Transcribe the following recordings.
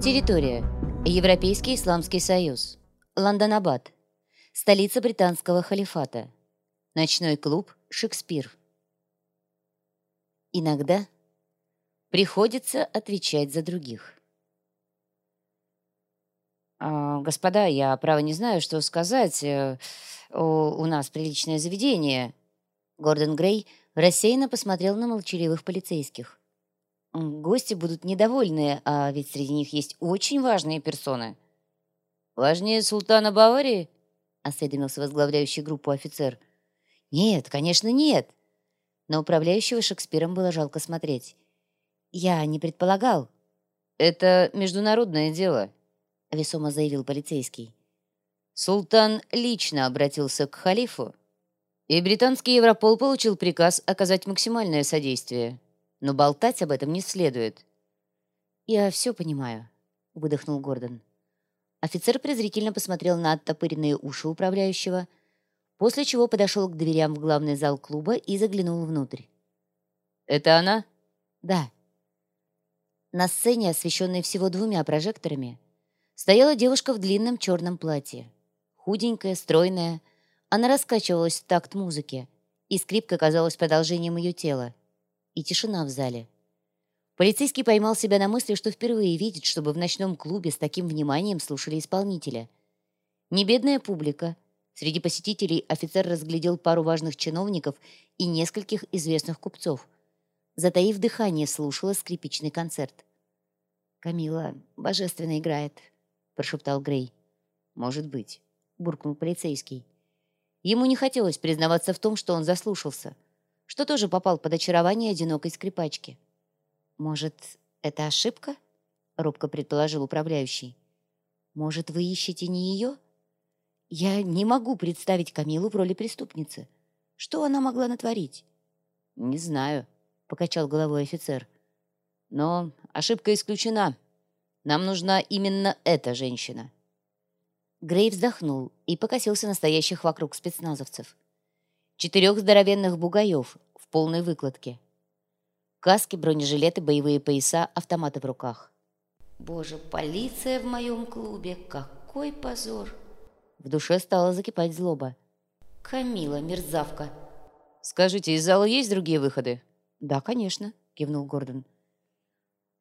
Территория. Европейский Исламский Союз. Лондонабад. Столица британского халифата. Ночной клуб «Шекспир». Иногда приходится отвечать за других. А, «Господа, я, право, не знаю, что сказать. Э, у, у нас приличное заведение». Гордон Грей рассеянно посмотрел на молчаливых полицейских. «Гости будут недовольны, а ведь среди них есть очень важные персоны». «Важнее султана Баварии?» — осведомился возглавляющий группу офицер. «Нет, конечно, нет». На управляющего Шекспиром было жалко смотреть. «Я не предполагал». «Это международное дело», — весомо заявил полицейский. Султан лично обратился к халифу, и британский Европол получил приказ оказать максимальное содействие. Но болтать об этом не следует. «Я все понимаю», — выдохнул Гордон. Офицер презрительно посмотрел на оттопыренные уши управляющего, после чего подошел к дверям в главный зал клуба и заглянул внутрь. «Это она?» «Да». На сцене, освещенной всего двумя прожекторами, стояла девушка в длинном черном платье. Худенькая, стройная, она раскачивалась в такт музыки, и скрипка казалась продолжением ее тела. И тишина в зале. Полицейский поймал себя на мысли, что впервые видит, чтобы в ночном клубе с таким вниманием слушали исполнителя. Небедная публика. Среди посетителей офицер разглядел пару важных чиновников и нескольких известных купцов. Затаив дыхание, слушала скрипичный концерт. «Камила божественно играет», прошептал Грей. «Может быть», — буркнул полицейский. Ему не хотелось признаваться в том, что он заслушался, что тоже попал под очарование одинокой скрипачки. «Может, это ошибка?» — робко предположил управляющий. «Может, вы ищете не ее?» «Я не могу представить Камилу в роли преступницы. Что она могла натворить?» «Не знаю», — покачал головой офицер. «Но ошибка исключена. Нам нужна именно эта женщина». Грей вздохнул и покосился настоящих вокруг спецназовцев. Четырех здоровенных бугаев в полной выкладке. Каски, бронежилеты, боевые пояса, автоматы в руках. «Боже, полиция в моем клубе! Какой позор!» В душе стала закипать злоба. «Камила, мерзавка!» «Скажите, из зала есть другие выходы?» «Да, конечно», — кивнул Гордон.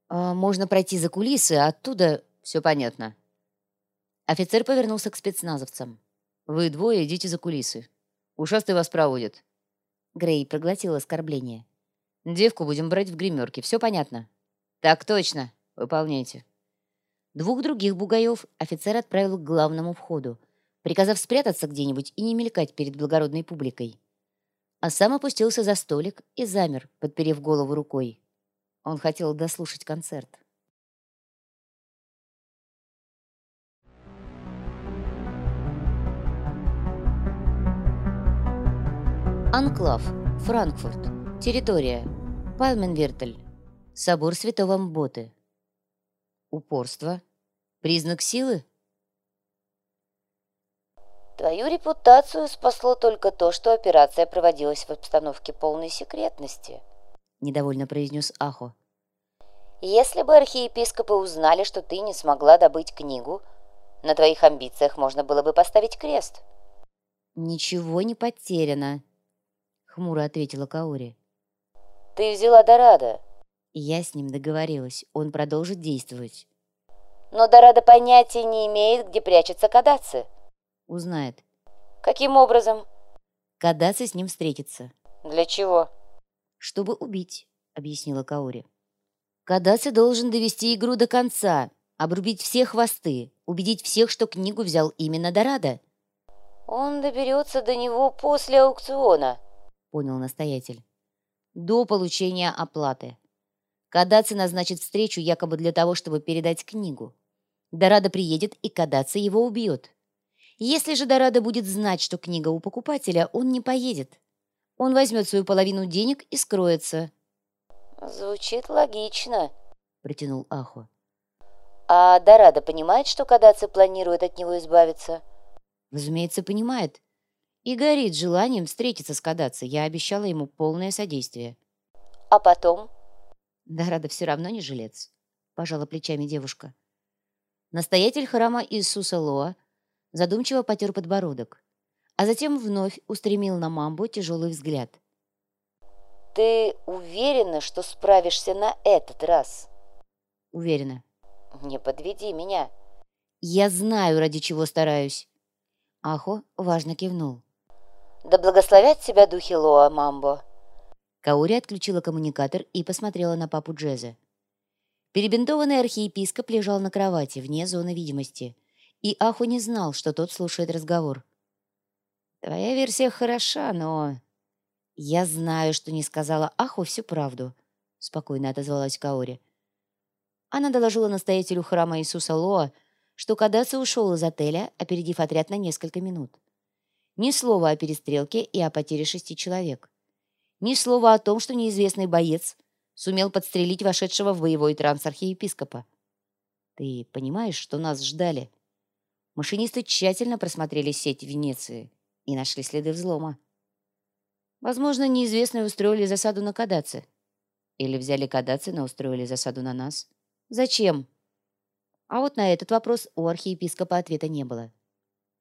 А, можно пройти за кулисы, а оттуда все понятно. Офицер повернулся к спецназовцам. Вы двое идите за кулисы. Ушастый вас проводит. Грей проглотил оскорбление. Девку будем брать в гримерке, все понятно? Так точно. Выполняйте. Двух других бугаев офицер отправил к главному входу, приказав спрятаться где-нибудь и не мелькать перед благородной публикой. А сам опустился за столик и замер, подперев голову рукой. Он хотел дослушать концерт. Анклав, Франкфурт, территория, Пальменвертель, собор Святого Мботы. Упорство, признак силы? Твою репутацию спасло только то, что операция проводилась в обстановке полной секретности –— недовольно произнес Ахо. «Если бы архиепископы узнали, что ты не смогла добыть книгу, на твоих амбициях можно было бы поставить крест». «Ничего не потеряно», — хмуро ответила Каори. «Ты взяла Дорадо». Я с ним договорилась, он продолжит действовать. «Но Дорадо понятия не имеет, где прячется Кадаци». «Узнает». «Каким образом?» Кадаци с ним встретится. «Для чего?» чтобы убить», — объяснила Каори. «Кадаци должен довести игру до конца, обрубить все хвосты, убедить всех, что книгу взял именно Дорадо». «Он доберется до него после аукциона», — понял настоятель. «До получения оплаты. Кадаци назначит встречу якобы для того, чтобы передать книгу. Дорадо приедет, и Кадаци его убьет. Если же Дорадо будет знать, что книга у покупателя, он не поедет. Он возьмет свою половину денег и скроется». «Звучит логично», — протянул Ахо. «А Дорадо понимает, что Кадаци планирует от него избавиться?» «Разумеется, понимает. И горит желанием встретиться с Кадаци. Я обещала ему полное содействие». «А потом?» «Дорадо все равно не жилец», — пожала плечами девушка. Настоятель храма Иисуса Лоа задумчиво потер подбородок, а затем вновь устремил на Мамбу тяжелый взгляд. «Ты уверена, что справишься на этот раз?» «Уверена». «Не подведи меня». «Я знаю, ради чего стараюсь». Ахо важно кивнул. «Да благословят тебя духи Лоа, Мамбо». Каури отключила коммуникатор и посмотрела на папу Джеза. Перебинтованный архиепископ лежал на кровати, вне зоны видимости, и Аху не знал, что тот слушает разговор. «Твоя версия хороша, но...» «Я знаю, что не сказала Аху всю правду», — спокойно отозвалась Каори. Она доложила настоятелю храма Иисуса Лоа, что Кадаци ушел из отеля, опередив отряд на несколько минут. Ни слова о перестрелке и о потере шести человек. Ни слова о том, что неизвестный боец сумел подстрелить вошедшего в боевой транс архиепископа. Ты понимаешь, что нас ждали? Машинисты тщательно просмотрели сеть Венеции и нашли следы взлома. Возможно, неизвестные устроили засаду на Кадаце. Или взяли Кадаце, но устроили засаду на нас. Зачем? А вот на этот вопрос у архиепископа ответа не было.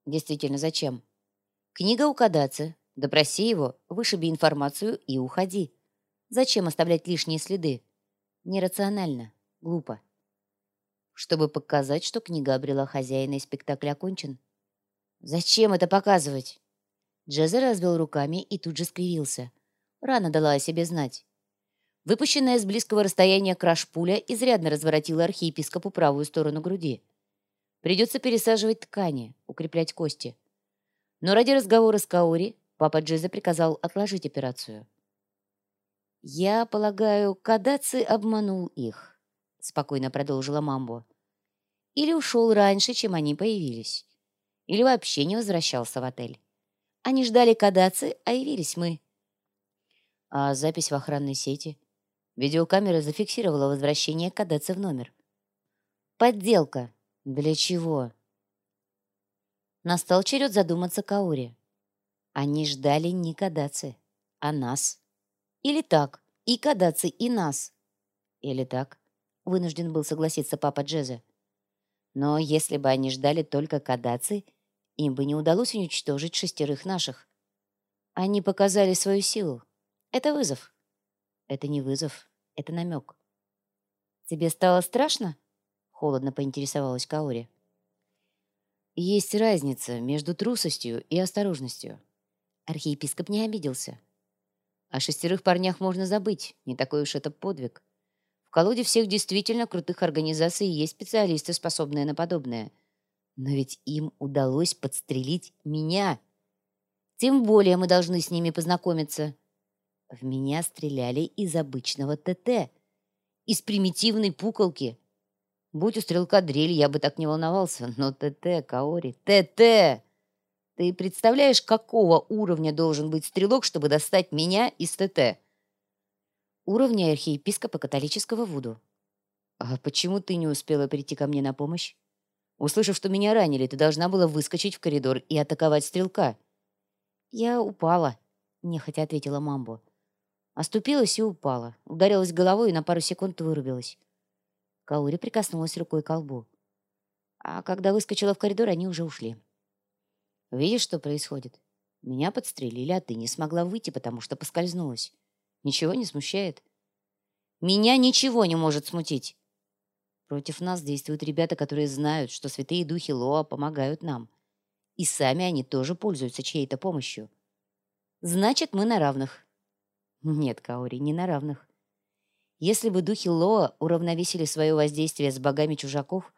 Действительно, зачем? Книга у Кадаце. Допроси его, вышиби информацию и уходи. Зачем оставлять лишние следы? Нерационально, глупо. Чтобы показать, что книга обрела хозяина и спектакль окончен. Зачем это показывать? Джезер развел руками и тут же скривился. Рана дала о себе знать. Выпущенная с близкого расстояния краш-пуля изрядно разворотила архиепископу правую сторону груди. Придется пересаживать ткани, укреплять кости. Но ради разговора с Каори папа Джеза приказал отложить операцию. «Я полагаю, Кадаци обманул их», — спокойно продолжила Мамбо. «Или ушел раньше, чем они появились. Или вообще не возвращался в отель. Они ждали Кадаци, а явились мы». А запись в охранной сети? Видеокамера зафиксировала возвращение Кадаци в номер. «Подделка. Для чего?» Настал черед задуматься Каури. Они ждали не Кадаци, а нас. Или так, и Кадаци, и нас. Или так, вынужден был согласиться папа Джеза. Но если бы они ждали только Кадаци, им бы не удалось уничтожить шестерых наших. Они показали свою силу. Это вызов. Это не вызов, это намек. «Тебе стало страшно?» — холодно поинтересовалась Каори. «Есть разница между трусостью и осторожностью». Архиепископ не обиделся. О шестерых парнях можно забыть, не такой уж это подвиг. В колоде всех действительно крутых организаций есть специалисты, способные на подобное. Но ведь им удалось подстрелить меня. Тем более мы должны с ними познакомиться. В меня стреляли из обычного ТТ. Из примитивной пуколки. Будь у стрелка дрель, я бы так не волновался. Но ТТ, Каори, ТТ! Ты представляешь, какого уровня должен быть стрелок, чтобы достать меня из ТТ? Уровня архиепископа католического Вуду. А почему ты не успела прийти ко мне на помощь? Услышав, что меня ранили, ты должна была выскочить в коридор и атаковать стрелка. Я упала, нехотя ответила Мамбо. Оступилась и упала. Ударилась головой и на пару секунд вырубилась. Каури прикоснулась рукой к колбу. А когда выскочила в коридор, они уже ушли. Видишь, что происходит? Меня подстрелили, а ты не смогла выйти, потому что поскользнулась. Ничего не смущает? Меня ничего не может смутить. Против нас действуют ребята, которые знают, что святые духи Лоа помогают нам. И сами они тоже пользуются чьей-то помощью. Значит, мы на равных. Нет, Каори, не на равных. Если бы духи Лоа уравновесили свое воздействие с богами чужаков,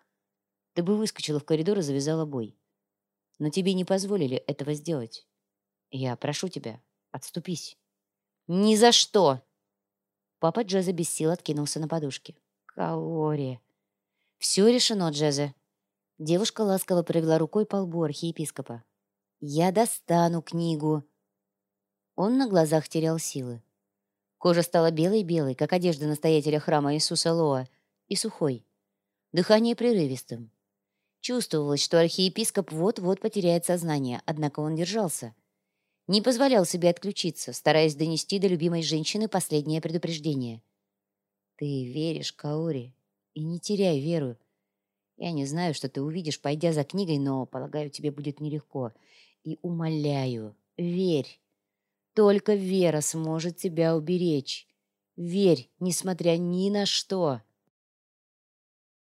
ты бы выскочила в коридор и завязала бой но тебе не позволили этого сделать. Я прошу тебя, отступись». «Ни за что!» Папа Джеза без сил откинулся на подушке. «Каори!» «Все решено, Джезе!» Девушка ласково провела рукой по лбу архиепископа. «Я достану книгу!» Он на глазах терял силы. Кожа стала белой-белой, как одежда настоятеля храма Иисуса Лоа, и сухой. Дыхание прерывистым. Чувствовалось, что архиепископ вот-вот потеряет сознание, однако он держался. Не позволял себе отключиться, стараясь донести до любимой женщины последнее предупреждение. «Ты веришь, Каори, и не теряй веру. Я не знаю, что ты увидишь, пойдя за книгой, но, полагаю, тебе будет нелегко. И умоляю, верь. Только вера сможет тебя уберечь. Верь, несмотря ни на что.